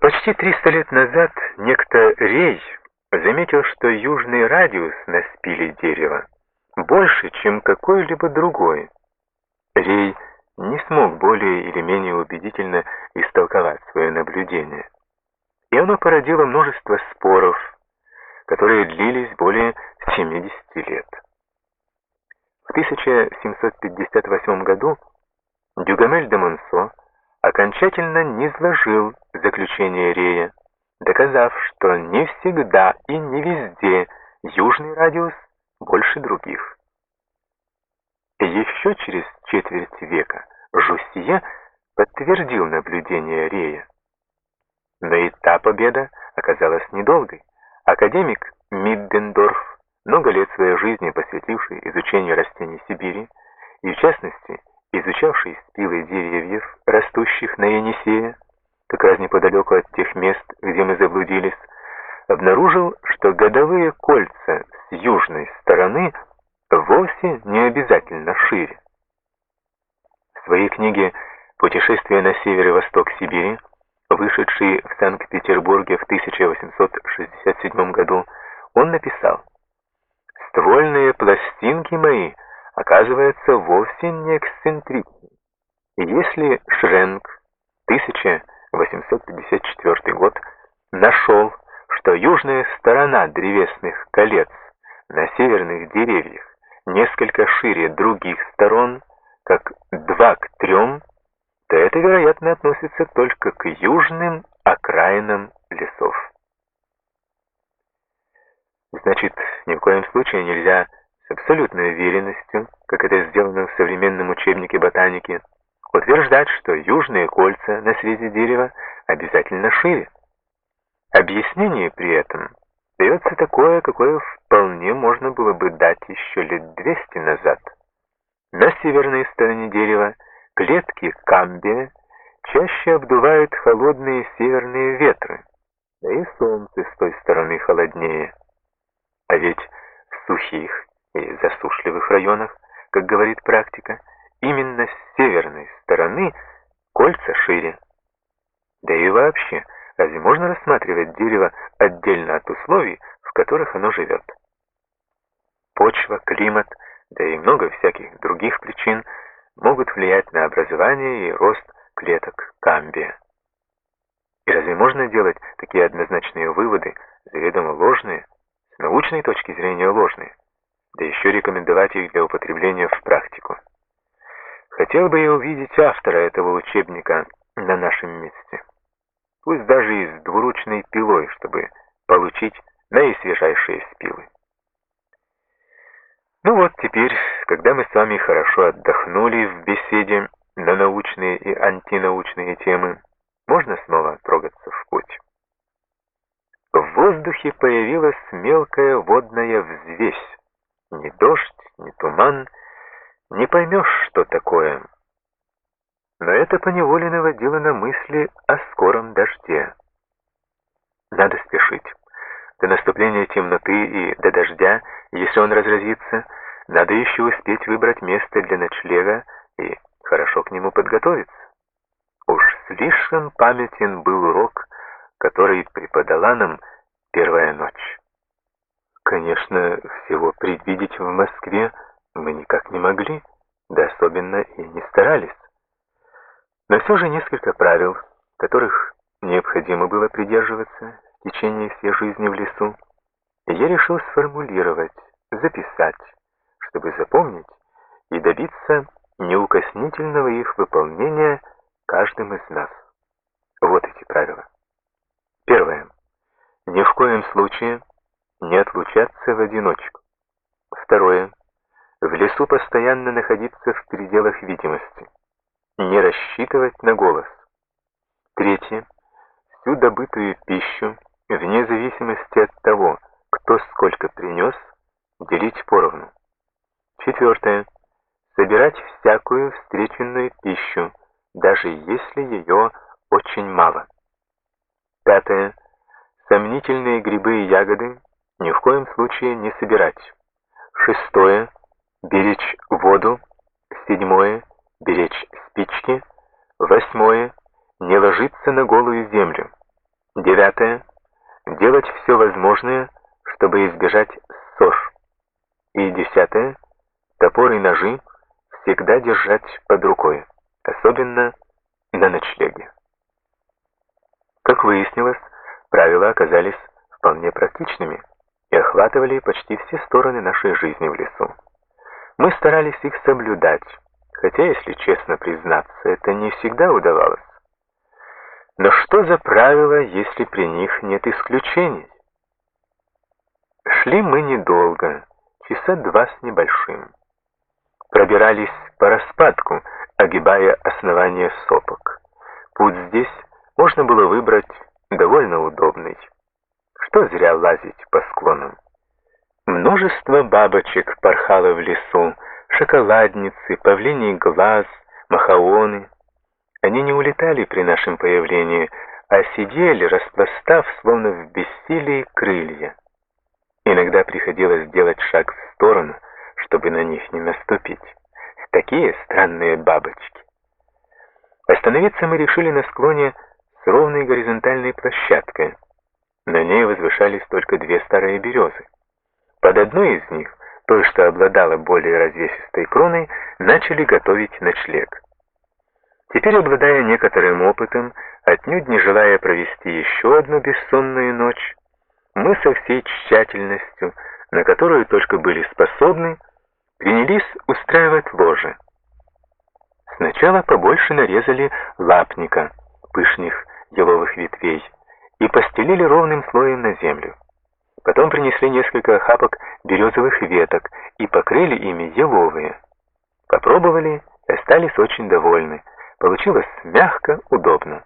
Почти 300 лет назад некто Рей заметил, что южный радиус на спиле дерева больше, чем какой-либо другой. Рей не смог более или менее убедительно истолковать свое наблюдение. И оно породило множество споров, которые длились более 70 лет. В 1758 году Дюгамель де Монсо окончательно низложил заключение Рея, доказав, что не всегда и не везде южный радиус больше других. Еще через четверть века Жустье подтвердил наблюдение Рея. Но и та победа оказалась недолгой. Академик Миддендорф, много лет своей жизни посвятивший изучению растений Сибири, и в частности изучавший спилы деревьев, растущих на Енисее, раз неподалеку от тех мест, где мы заблудились, обнаружил, что годовые кольца с южной стороны вовсе не обязательно шире. В своей книге «Путешествие на север и восток Сибири», вышедшей в Санкт-Петербурге в 1867 году, он написал «Ствольные пластинки мои — оказывается вовсе не эксцентричным. И если Шренк, 1854 год, нашел, что южная сторона древесных колец на северных деревьях несколько шире других сторон, как 2 к 3, то это, вероятно, относится только к южным окраинам лесов. Значит, ни в коем случае нельзя абсолютной уверенностью, как это сделано в современном учебнике ботаники, утверждать, что южные кольца на срезе дерева обязательно шире. Объяснение при этом дается такое, какое вполне можно было бы дать еще лет 200 назад. На северной стороне дерева клетки камбия чаще обдувают холодные северные ветры, да и солнце с той стороны холоднее. А ведь в сухих и засушливых районах, как говорит практика, именно с северной стороны кольца шире. Да и вообще, разве можно рассматривать дерево отдельно от условий, в которых оно живет? Почва, климат, да и много всяких других причин могут влиять на образование и рост клеток камбия. И разве можно делать такие однозначные выводы, заведомо ложные, с научной точки зрения ложные? да еще рекомендовать их для употребления в практику. Хотел бы я увидеть автора этого учебника на нашем месте. Пусть даже и с двуручной пилой, чтобы получить наисвежайшие спилы. Ну вот теперь, когда мы с вами хорошо отдохнули в беседе на научные и антинаучные темы, можно снова трогаться в путь. В воздухе появилась мелкая водная взвесь, ни дождь, ни туман, не поймешь, что такое. Но это поневоле наводило на мысли о скором дожде. Надо спешить. До наступления темноты и до дождя, если он разразится, надо еще успеть выбрать место для ночлега и хорошо к нему подготовиться. Уж слишком памятен был урок, который преподала нам первая ночь. Конечно, всего предвидеть в Москве мы никак не могли, да особенно и не старались. Но все же несколько правил, которых необходимо было придерживаться в течение всей жизни в лесу, я решил сформулировать, записать, чтобы запомнить и добиться неукоснительного их выполнения каждым из нас. Вот эти правила. Первое. Ни в коем случае не отлучаться в одиночку. Второе. В лесу постоянно находиться в пределах видимости. Не рассчитывать на голос. Третье. Всю добытую пищу, вне зависимости от того, кто сколько принес, делить поровну. Четвертое. Собирать всякую встреченную пищу, даже если ее очень мало. Пятое. Сомнительные грибы и ягоды ни в коем случае не собирать. Шестое – беречь воду. Седьмое – беречь спички. Восьмое – не ложиться на голую землю. Девятое. Делать все возможное, чтобы избежать ссор. И десятое. Топор и ножи всегда держать под рукой, особенно на ночлеге. Как выяснилось, правила оказались вполне практичными и охватывали почти все стороны нашей жизни в лесу. Мы старались их соблюдать, хотя, если честно признаться, это не всегда удавалось. Но что за правила, если при них нет исключений? Шли мы недолго, часа два с небольшим. Пробирались по распадку, огибая основание сопок. Путь здесь можно было выбрать довольно удобный. Что зря лазить по склонам. Множество бабочек порхало в лесу, шоколадницы, павлиний глаз, махаоны. Они не улетали при нашем появлении, а сидели, распластав, словно в бессилии, крылья. Иногда приходилось сделать шаг в сторону, чтобы на них не наступить. Такие странные бабочки. Остановиться мы решили на склоне с ровной горизонтальной площадкой. На ней возвышались только две старые березы. Под одной из них, той, что обладала более развесистой кроной, начали готовить ночлег. Теперь, обладая некоторым опытом, отнюдь не желая провести еще одну бессонную ночь, мы со всей тщательностью, на которую только были способны, принялись устраивать ложе. Сначала побольше нарезали лапника, пышных еловых ветвей, и постелили ровным слоем на землю. Потом принесли несколько охапок березовых веток и покрыли ими еловые. Попробовали и остались очень довольны. Получилось мягко, удобно.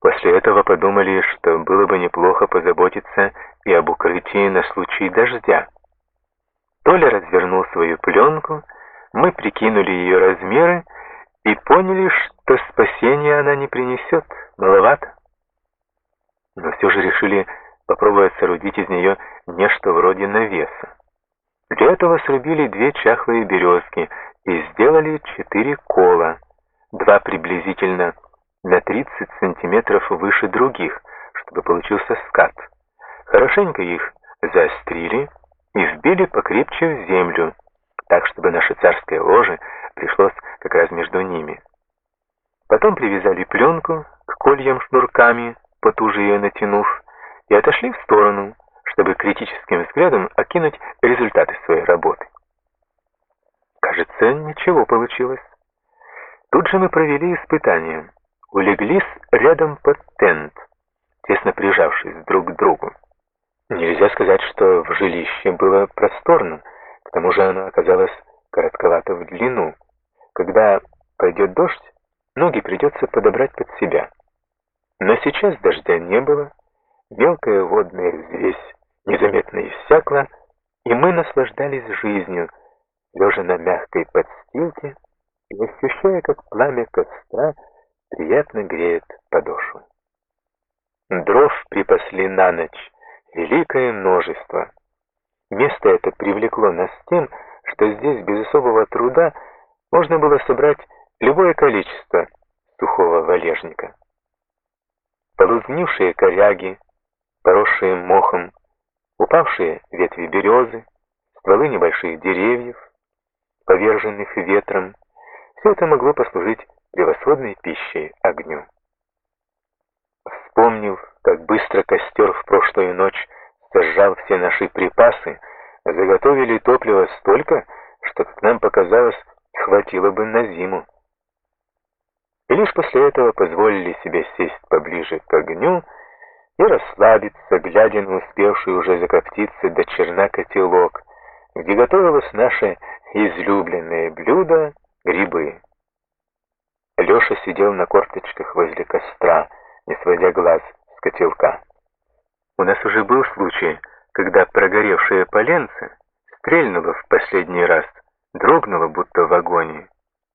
После этого подумали, что было бы неплохо позаботиться и об укрытии на случай дождя. Толя развернул свою пленку, мы прикинули ее размеры и поняли, что спасения она не принесет, маловато. Но все же решили попробовать соорудить из нее нечто вроде навеса. Для этого срубили две чахлые березки и сделали четыре кола, два приблизительно на 30 сантиметров выше других, чтобы получился скат. Хорошенько их заострили и вбили покрепче в землю, так, чтобы наше царское ложе пришлось как раз между ними. Потом привязали пленку к кольям шнурками, потуже ее натянув, и отошли в сторону, чтобы критическим взглядом окинуть результаты своей работы. Кажется, ничего получилось. Тут же мы провели испытание. Улеглись рядом под тент, тесно прижавшись друг к другу. Нельзя сказать, что в жилище было просторно, к тому же оно оказалось коротковато в длину. Когда пойдет дождь, ноги придется подобрать под себя. Но сейчас дождя не было, Мелкая водная взвесь незаметно иссякла, и мы наслаждались жизнью, лежа на мягкой подстилке и ощущая, как пламя костра приятно греет подошву. Дров припасли на ночь, великое множество. Место это привлекло нас тем, что здесь без особого труда можно было собрать любое количество сухого валежника. Полузнившие коряги, поросшие мохом, упавшие ветви березы, стволы небольших деревьев, поверженных ветром, все это могло послужить превосходной пищей огню. Вспомнив, как быстро костер в прошлую ночь сожжал все наши припасы, заготовили топлива столько, что, как нам показалось, хватило бы на зиму. И лишь после этого позволили себе сесть поближе к огню и расслабиться, глядя на успевший уже закоптиться до черна котелок, где готовилось наше излюбленное блюдо — грибы. Леша сидел на корточках возле костра, не сводя глаз с котелка. У нас уже был случай, когда прогоревшее поленце стрельнуло в последний раз, дрогнуло будто в агонии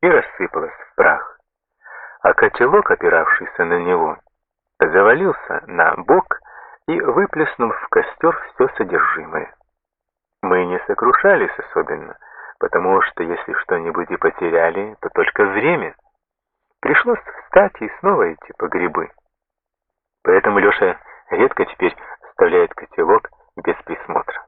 и рассыпалось в прах. А котелок, опиравшийся на него, завалился на бок и выплеснул в костер все содержимое. Мы не сокрушались особенно, потому что если что-нибудь и потеряли, то только время. Пришлось встать и снова идти по грибы. Поэтому Леша редко теперь оставляет котелок без присмотра.